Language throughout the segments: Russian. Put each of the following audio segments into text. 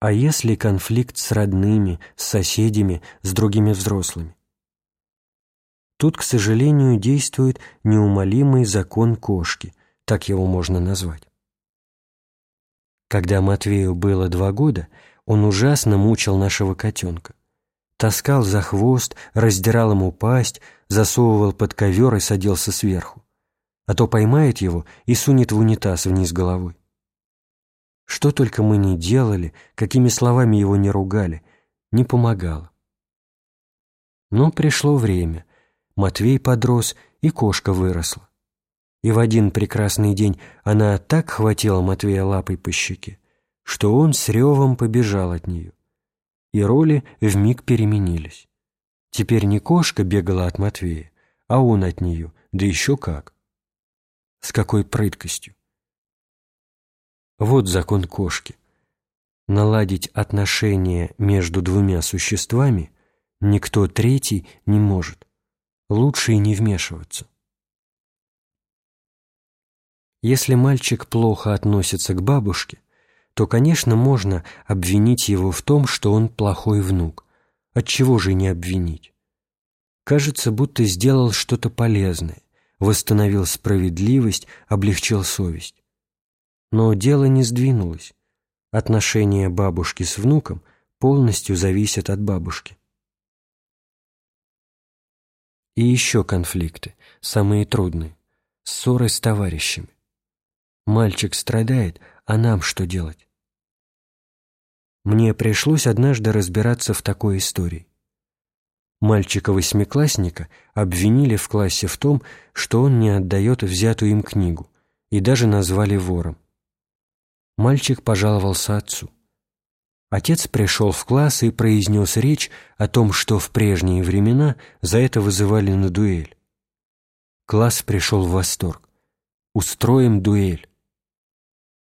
А если конфликт с родными, с соседями, с другими взрослыми? Тут, к сожалению, действует неумолимый закон кошки, так его можно назвать. Когда Матвею было два года, он ужасно мучил нашего котенка. Таскал за хвост, раздирал ему пасть, засовывал под ковер и садился сверху. А то поймает его и сунет в унитаз вниз головой. Что только мы не делали, какими словами его не ругали, не помогало. Но пришло время. Матвей подрос, и кошка выросла. И в один прекрасный день она так хватила Матвея лапой по щеке, что он с ревом побежал от нее. И роли вмиг переменились. Теперь не кошка бегала от Матвея, а он от нее, да еще как. С какой прыткостью. Вот закон кошки. Наладить отношения между двумя существами никто третий не может. Лучше и не вмешиваться. Если мальчик плохо относится к бабушке, то, конечно, можно обвинить его в том, что он плохой внук. Отчего же не обвинить? Кажется, будто сделал что-то полезное, восстановил справедливость, облегчил совесть. Но дело не сдвинулось. Отношения бабушки с внуком полностью зависят от бабушки. И еще конфликты, самые трудные, ссоры с товарищами. Мальчик страдает, а нам что делать? Мне пришлось однажды разбираться в такой истории. Мальчика-восьмиклассника обвинили в классе в том, что он не отдает взятую им книгу, и даже назвали вором. Мальчик пожаловался отцу. Отец пришел в класс и произнес речь о том, что в прежние времена за это вызывали на дуэль. Класс пришел в восторг. «Устроим дуэль».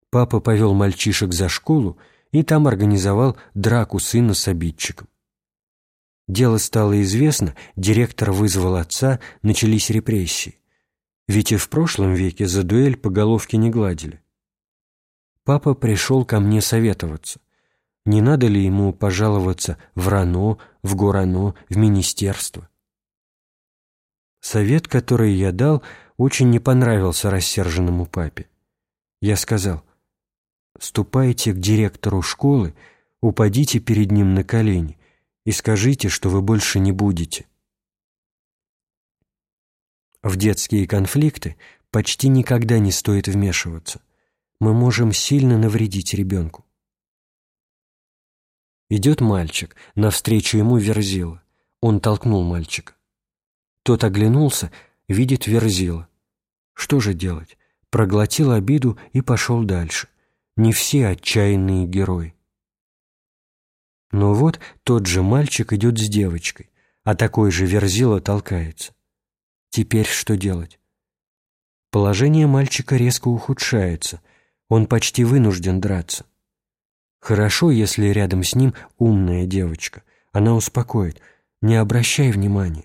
Папа повел мальчишек за школу и там организовал драку сына с обидчиком. Дело стало известно, директор вызвал отца, начались репрессии. Ведь и в прошлом веке за дуэль по головке не гладили. Папа пришел ко мне советоваться. Не надо ли ему пожаловаться в РАНО, в ГОРАНО, в министерство? Совет, который я дал, очень не понравился рассерженному папе. Я сказал, ступайте к директору школы, упадите перед ним на колени и скажите, что вы больше не будете. В детские конфликты почти никогда не стоит вмешиваться. Мы можем сильно навредить ребенку. Идет мальчик, навстречу ему верзила. Он толкнул мальчика. Тот оглянулся, видит верзила. Что же делать? Проглотил обиду и пошел дальше не все отчаянные герои. Но вот тот же мальчик идет с девочкой, а такой же верзила толкается. Теперь что делать? Положение мальчика резко ухудшается, он почти вынужден драться. Хорошо, если рядом с ним умная девочка, она успокоит, не обращай внимания.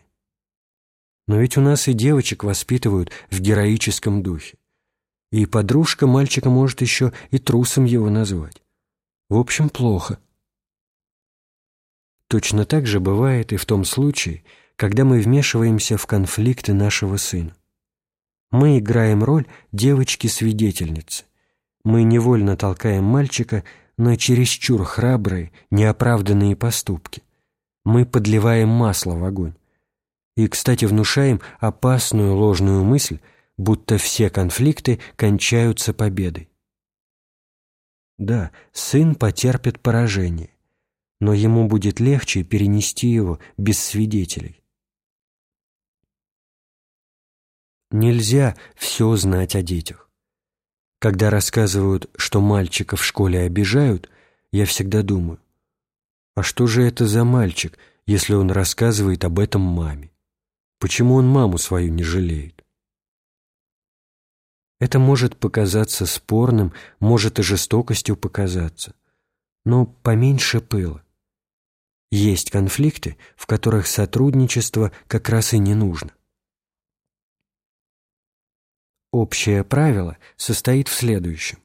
Но ведь у нас и девочек воспитывают в героическом духе и подружка мальчика может еще и трусом его назвать. В общем, плохо. Точно так же бывает и в том случае, когда мы вмешиваемся в конфликты нашего сына. Мы играем роль девочки-свидетельницы. Мы невольно толкаем мальчика на чересчур храбрые, неоправданные поступки. Мы подливаем масло в огонь. И, кстати, внушаем опасную ложную мысль, будто все конфликты кончаются победой. Да, сын потерпит поражение, но ему будет легче перенести его без свидетелей. Нельзя все знать о детях. Когда рассказывают, что мальчика в школе обижают, я всегда думаю, а что же это за мальчик, если он рассказывает об этом маме? Почему он маму свою не жалеет? Это может показаться спорным, может и жестокостью показаться, но поменьше пыла. Есть конфликты, в которых сотрудничество как раз и не нужно. Общее правило состоит в следующем.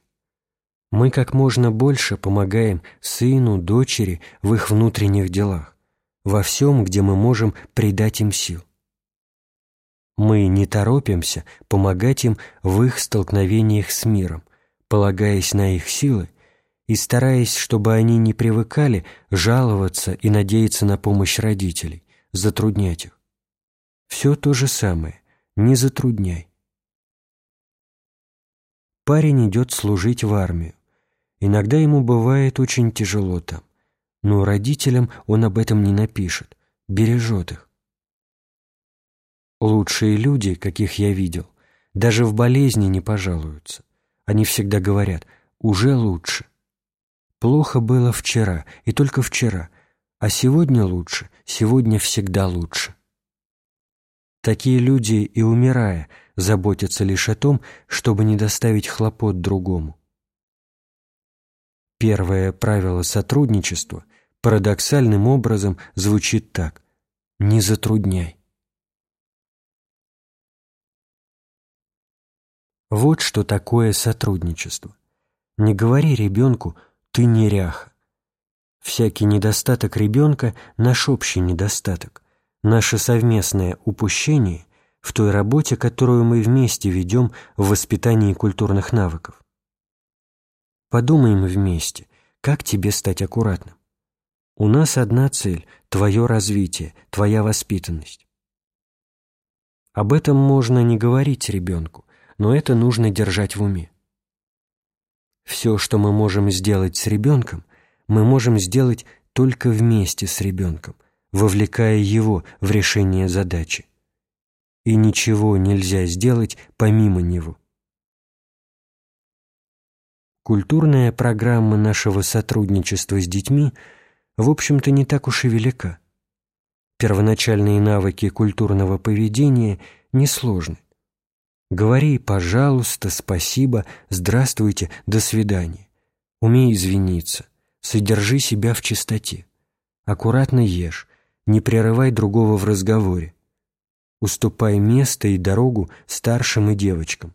Мы как можно больше помогаем сыну, дочери в их внутренних делах, во всем, где мы можем придать им сил. Мы не торопимся помогать им в их столкновениях с миром, полагаясь на их силы и стараясь, чтобы они не привыкали жаловаться и надеяться на помощь родителей, затруднять их. Все то же самое, не затрудняй. Парень идет служить в армию. Иногда ему бывает очень тяжело там, но родителям он об этом не напишет, бережет их. Лучшие люди, каких я видел, даже в болезни не пожалуются. Они всегда говорят «уже лучше». Плохо было вчера, и только вчера, а сегодня лучше, сегодня всегда лучше. Такие люди и умирая заботятся лишь о том, чтобы не доставить хлопот другому. Первое правило сотрудничества парадоксальным образом звучит так «не затрудняй». Вот что такое сотрудничество. Не говори ребенку «ты неряха». Всякий недостаток ребенка – наш общий недостаток, наше совместное упущение в той работе, которую мы вместе ведем в воспитании культурных навыков. Подумаем вместе, как тебе стать аккуратным. У нас одна цель – твое развитие, твоя воспитанность. Об этом можно не говорить ребенку, но это нужно держать в уме. Все, что мы можем сделать с ребенком, мы можем сделать только вместе с ребенком, вовлекая его в решение задачи. И ничего нельзя сделать помимо него. Культурная программа нашего сотрудничества с детьми, в общем-то, не так уж и велика. Первоначальные навыки культурного поведения несложны. Говори «пожалуйста», «спасибо», «здравствуйте», «до свидания». Умей извиниться, содержи себя в чистоте. Аккуратно ешь, не прерывай другого в разговоре. Уступай место и дорогу старшим и девочкам.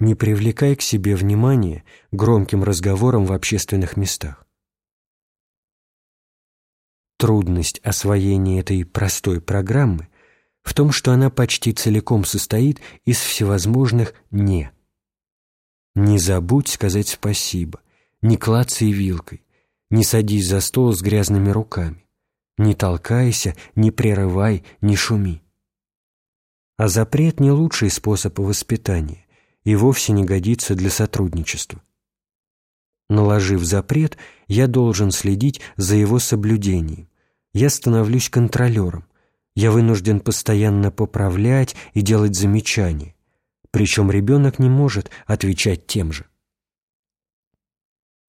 Не привлекай к себе внимание громким разговором в общественных местах. Трудность освоения этой простой программы в том, что она почти целиком состоит из всевозможных «не». Не забудь сказать спасибо, не клацай вилкой, не садись за стол с грязными руками, не толкайся, не прерывай, не шуми. А запрет не лучший способ воспитания и вовсе не годится для сотрудничества. Наложив запрет, я должен следить за его соблюдением. Я становлюсь контролером, я вынужден постоянно поправлять и делать замечания, причем ребенок не может отвечать тем же.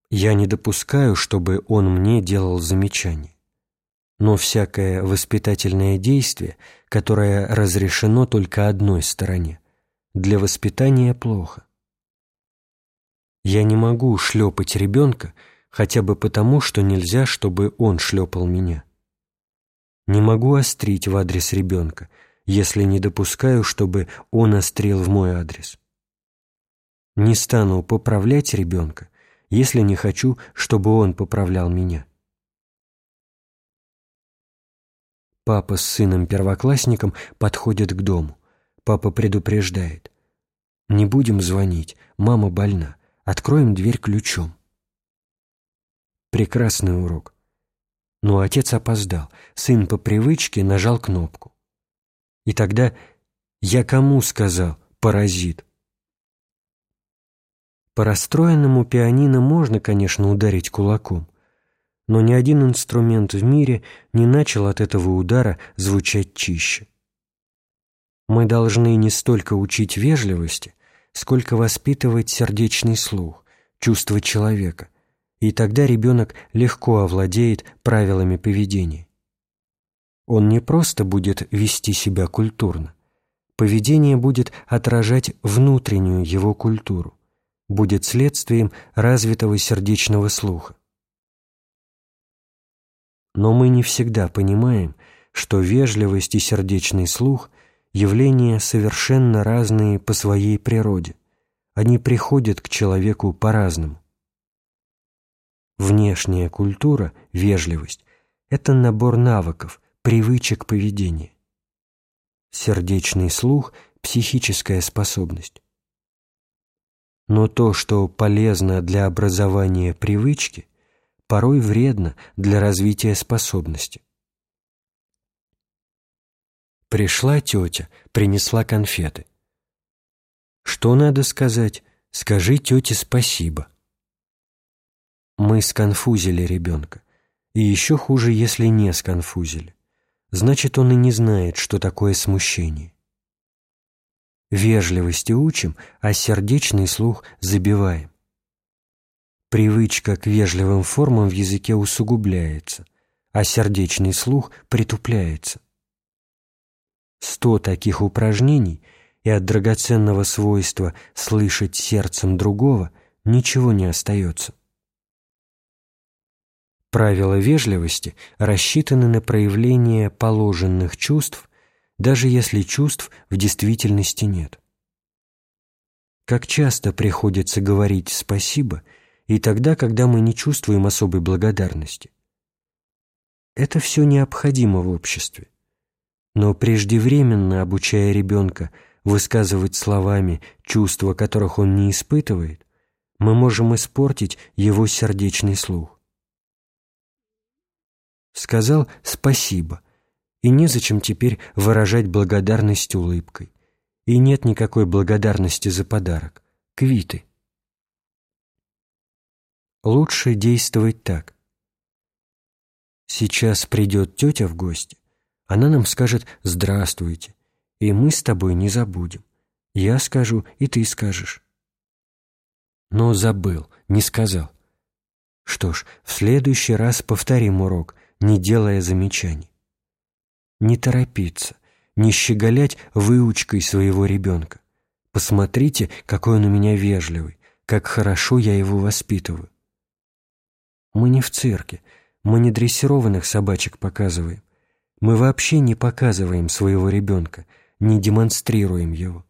Я не допускаю, чтобы он мне делал замечания. Но всякое воспитательное действие, которое разрешено только одной стороне, для воспитания плохо. Я не могу шлепать ребенка хотя бы потому, что нельзя, чтобы он шлепал меня. Не могу острить в адрес ребенка, если не допускаю, чтобы он острил в мой адрес. Не стану поправлять ребенка, если не хочу, чтобы он поправлял меня. Папа с сыном-первоклассником подходят к дому. Папа предупреждает. «Не будем звонить, мама больна. Откроем дверь ключом». Прекрасный урок. Но отец опоздал. Сын по привычке нажал кнопку. И тогда я кому сказал «паразит»? По расстроенному пианино можно, конечно, ударить кулаком, но ни один инструмент в мире не начал от этого удара звучать чище. Мы должны не столько учить вежливости, сколько воспитывать сердечный слух, чувство человека – и тогда ребенок легко овладеет правилами поведения. Он не просто будет вести себя культурно. Поведение будет отражать внутреннюю его культуру, будет следствием развитого сердечного слуха. Но мы не всегда понимаем, что вежливость и сердечный слух – явления совершенно разные по своей природе, они приходят к человеку по-разному. Внешняя культура, вежливость – это набор навыков, привычек поведения. Сердечный слух – психическая способность. Но то, что полезно для образования привычки, порой вредно для развития способности. Пришла тетя, принесла конфеты. Что надо сказать? Скажи тете спасибо. Мы сконфузили ребенка. И еще хуже, если не сконфузили. Значит, он и не знает, что такое смущение. Вежливости учим, а сердечный слух забиваем. Привычка к вежливым формам в языке усугубляется, а сердечный слух притупляется. Сто таких упражнений, и от драгоценного свойства слышать сердцем другого ничего не остается. Правила вежливости рассчитаны на проявление положенных чувств, даже если чувств в действительности нет. Как часто приходится говорить «спасибо» и тогда, когда мы не чувствуем особой благодарности. Это все необходимо в обществе. Но преждевременно обучая ребенка высказывать словами чувства, которых он не испытывает, мы можем испортить его сердечный слух. Сказал «спасибо», и незачем теперь выражать благодарность улыбкой. И нет никакой благодарности за подарок. Квиты. Лучше действовать так. Сейчас придет тетя в гости, она нам скажет «Здравствуйте», и мы с тобой не забудем. Я скажу, и ты скажешь. Но забыл, не сказал. Что ж, в следующий раз повторим урок, не делая замечаний. Не торопиться, не щеголять выучкой своего ребенка. Посмотрите, какой он у меня вежливый, как хорошо я его воспитываю. Мы не в цирке, мы не дрессированных собачек показываем. Мы вообще не показываем своего ребенка, не демонстрируем его.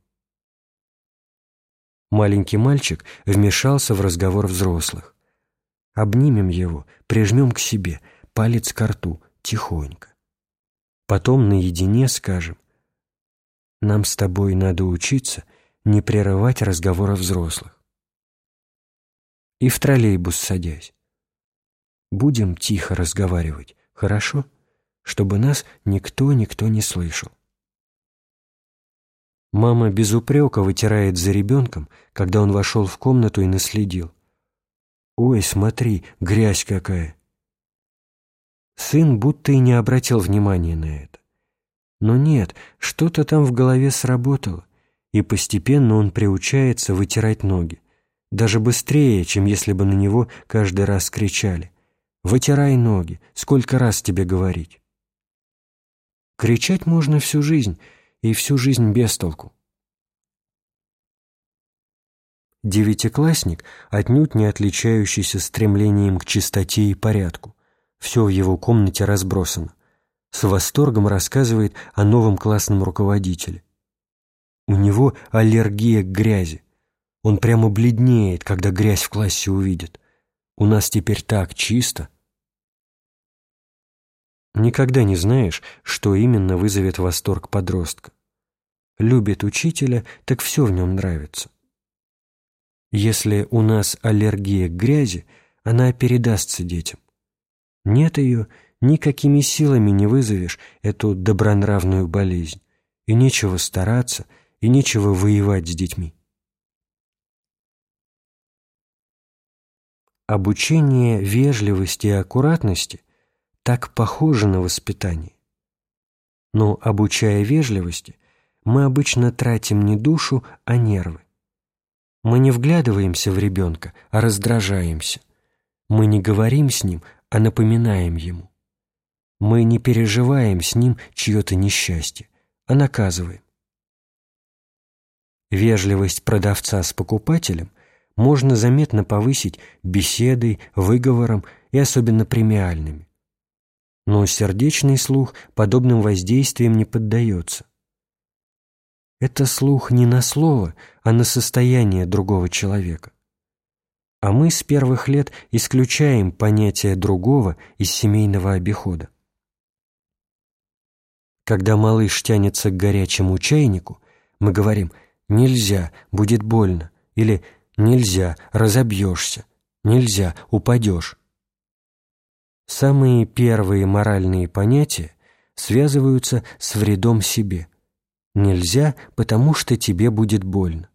Маленький мальчик вмешался в разговор взрослых. Обнимем его, прижмем к себе, палец к рту, тихонько. Потом наедине скажем, нам с тобой надо учиться не прерывать разговора взрослых. И в троллейбус садясь. Будем тихо разговаривать, хорошо? чтобы нас никто-никто не слышал. Мама без упрека вытирает за ребенком, когда он вошел в комнату и наследил. «Ой, смотри, грязь какая!» Сын будто и не обратил внимания на это. Но нет, что-то там в голове сработало, и постепенно он приучается вытирать ноги, даже быстрее, чем если бы на него каждый раз кричали. «Вытирай ноги, сколько раз тебе говорить?» Кричать можно всю жизнь, и всю жизнь без толку. Девятиклассник, отнюдь не отличающийся стремлением к чистоте и порядку, все в его комнате разбросано, с восторгом рассказывает о новом классном руководителе. У него аллергия к грязи. Он прямо бледнеет, когда грязь в классе увидит. У нас теперь так чисто. Никогда не знаешь, что именно вызовет восторг подростка. Любит учителя, так все в нем нравится. Если у нас аллергия к грязи, она передастся детям. Нет ее, никакими силами не вызовешь эту добронравную болезнь, и нечего стараться, и нечего воевать с детьми. Обучение вежливости и аккуратности так похоже на воспитание. Но, обучая вежливости, мы обычно тратим не душу, а нервы. Мы не вглядываемся в ребенка, а раздражаемся. Мы не говорим с ним, а напоминаем ему. Мы не переживаем с ним чье-то несчастье, а наказываем. Вежливость продавца с покупателем можно заметно повысить беседой, выговором и особенно премиальными но сердечный слух подобным воздействиям не поддается. Это слух не на слово, а на состояние другого человека. А мы с первых лет исключаем понятие другого из семейного обихода. Когда малыш тянется к горячему чайнику, мы говорим «нельзя, будет больно» или «нельзя, разобьешься», «нельзя, упадешь». Самые первые моральные понятия связываются с вредом себе. Нельзя, потому что тебе будет больно.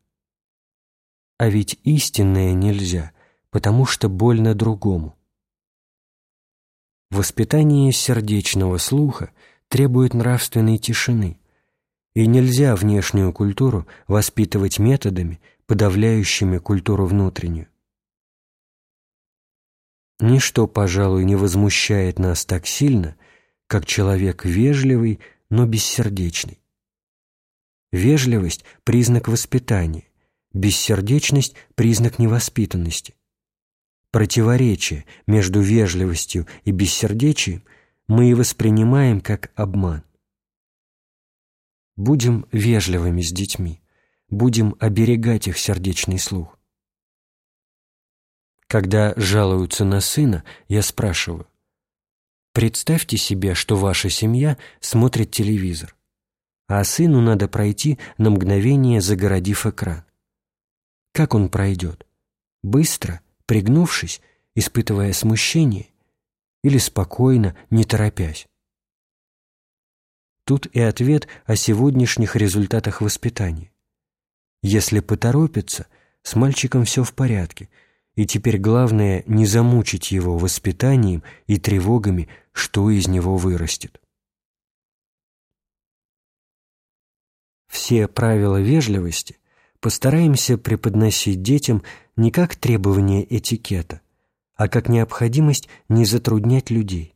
А ведь истинное нельзя, потому что больно другому. Воспитание сердечного слуха требует нравственной тишины, и нельзя внешнюю культуру воспитывать методами, подавляющими культуру внутреннюю. Ничто, пожалуй, не возмущает нас так сильно, как человек вежливый, но бессердечный. Вежливость – признак воспитания, бессердечность – признак невоспитанности. Противоречие между вежливостью и бессердечием мы и воспринимаем как обман. Будем вежливыми с детьми, будем оберегать их сердечный слух. Когда жалуются на сына, я спрашиваю, представьте себе, что ваша семья смотрит телевизор, а сыну надо пройти на мгновение, загородив экран. Как он пройдет? Быстро, пригнувшись, испытывая смущение, или спокойно, не торопясь? Тут и ответ о сегодняшних результатах воспитания. Если поторопится, с мальчиком все в порядке, и теперь главное не замучить его воспитанием и тревогами, что из него вырастет. Все правила вежливости постараемся преподносить детям не как требование этикета, а как необходимость не затруднять людей.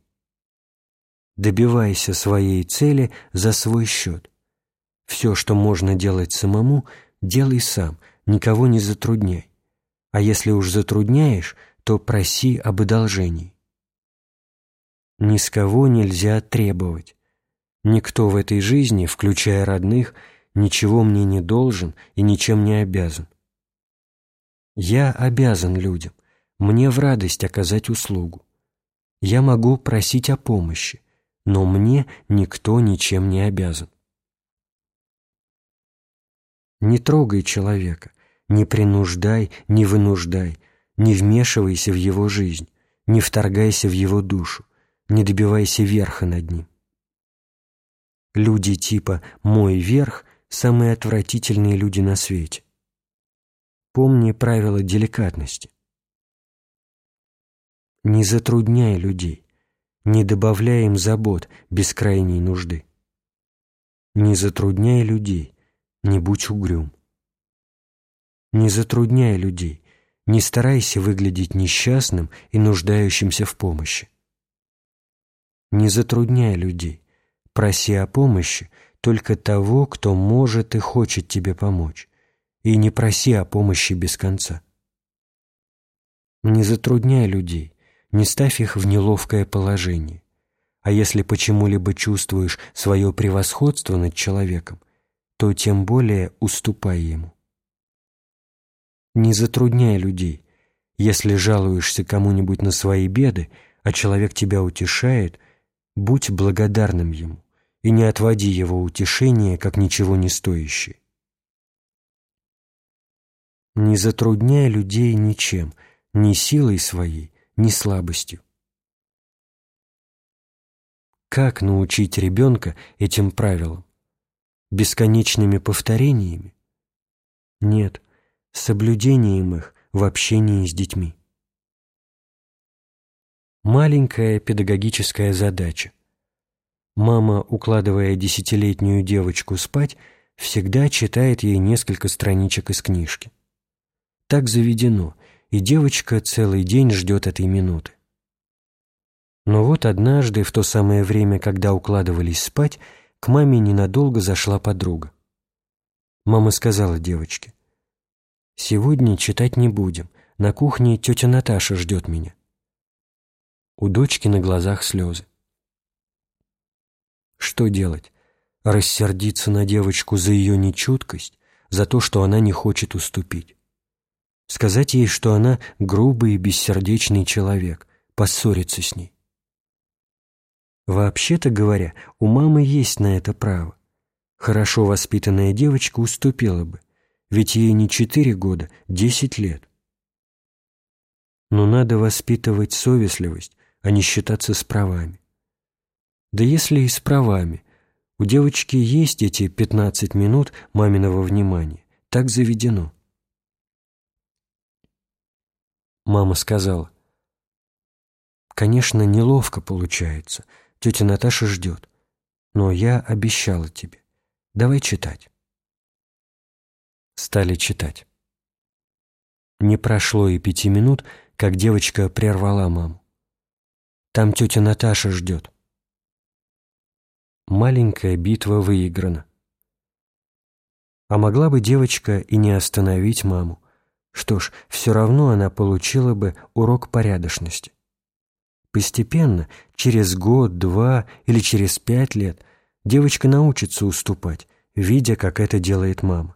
Добивайся своей цели за свой счет. Все, что можно делать самому, делай сам, никого не затрудняй. А если уж затрудняешь, то проси об одолжении. Ни с кого нельзя требовать. Никто в этой жизни, включая родных, ничего мне не должен и ничем не обязан. Я обязан людям, мне в радость оказать услугу. Я могу просить о помощи, но мне никто ничем не обязан. Не трогай человека, не принуждай, не вынуждай, не вмешивайся в его жизнь, не вторгайся в его душу, не добивайся верха над ним. Люди типа «мой верх» – самые отвратительные люди на свете. Помни правила деликатности. Не затрудняй людей, не добавляй им забот без крайней нужды. Не затрудняй людей, не будь угрюм. Не затрудняй людей, не старайся выглядеть несчастным и нуждающимся в помощи. Не затрудняй людей, проси о помощи только того, кто может и хочет тебе помочь и не проси о помощи без конца. Не затрудняй людей, не ставь их в неловкое положение. А если почему-либо чувствуешь свое превосходство над человеком, то тем более уступай ему. Не затрудняй людей. Если жалуешься кому-нибудь на свои беды, а человек тебя утешает, будь благодарным ему и не отводи его утешение как ничего не стоящее. Не затрудняй людей ничем, ни силой своей, ни слабостью. Как научить ребенка этим правилам? Бесконечными повторениями? Нет, соблюдением их в общении с детьми. Маленькая педагогическая задача. Мама, укладывая десятилетнюю девочку спать, всегда читает ей несколько страничек из книжки. Так заведено, и девочка целый день ждет этой минуты. Но вот однажды, в то самое время, когда укладывались спать, к маме ненадолго зашла подруга. Мама сказала девочке, «Сегодня читать не будем, на кухне тетя Наташа ждет меня». У дочки на глазах слезы. Что делать? рассердиться на девочку за ее нечуткость, за то, что она не хочет уступить. Сказать ей, что она грубый и бессердечный человек, поссориться с ней. Вообще-то говоря, у мамы есть на это право. Хорошо воспитанная девочка уступила бы, ведь ей не четыре года, десять лет. Но надо воспитывать совестливость, а не считаться с правами. Да если и с правами, у девочки есть эти пятнадцать минут маминого внимания, так заведено. Мама сказала, «Конечно, неловко получается, тетя Наташа ждет, но я обещала тебе. Давай читать». Стали читать. Не прошло и пяти минут, как девочка прервала маму. «Там тетя Наташа ждет». Маленькая битва выиграна. А могла бы девочка и не остановить маму. Что ж, все равно она получила бы урок порядочности. Постепенно, через год, два или через пять лет, девочка научится уступать, видя, как это делает мама.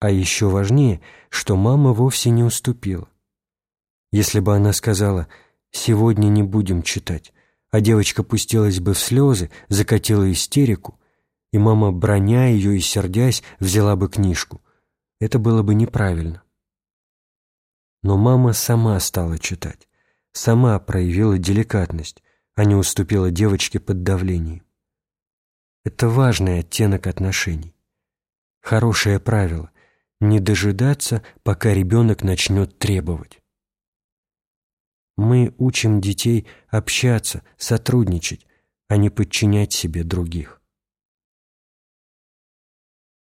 А еще важнее, что мама вовсе не уступила. Если бы она сказала «сегодня не будем читать», а девочка пустилась бы в слезы, закатила истерику, и мама, броня ее и сердясь, взяла бы книжку. Это было бы неправильно. Но мама сама стала читать, сама проявила деликатность, а не уступила девочке под давлением. Это важный оттенок отношений. Хорошее правило – не дожидаться, пока ребенок начнет требовать. Мы учим детей общаться, сотрудничать, а не подчинять себе других.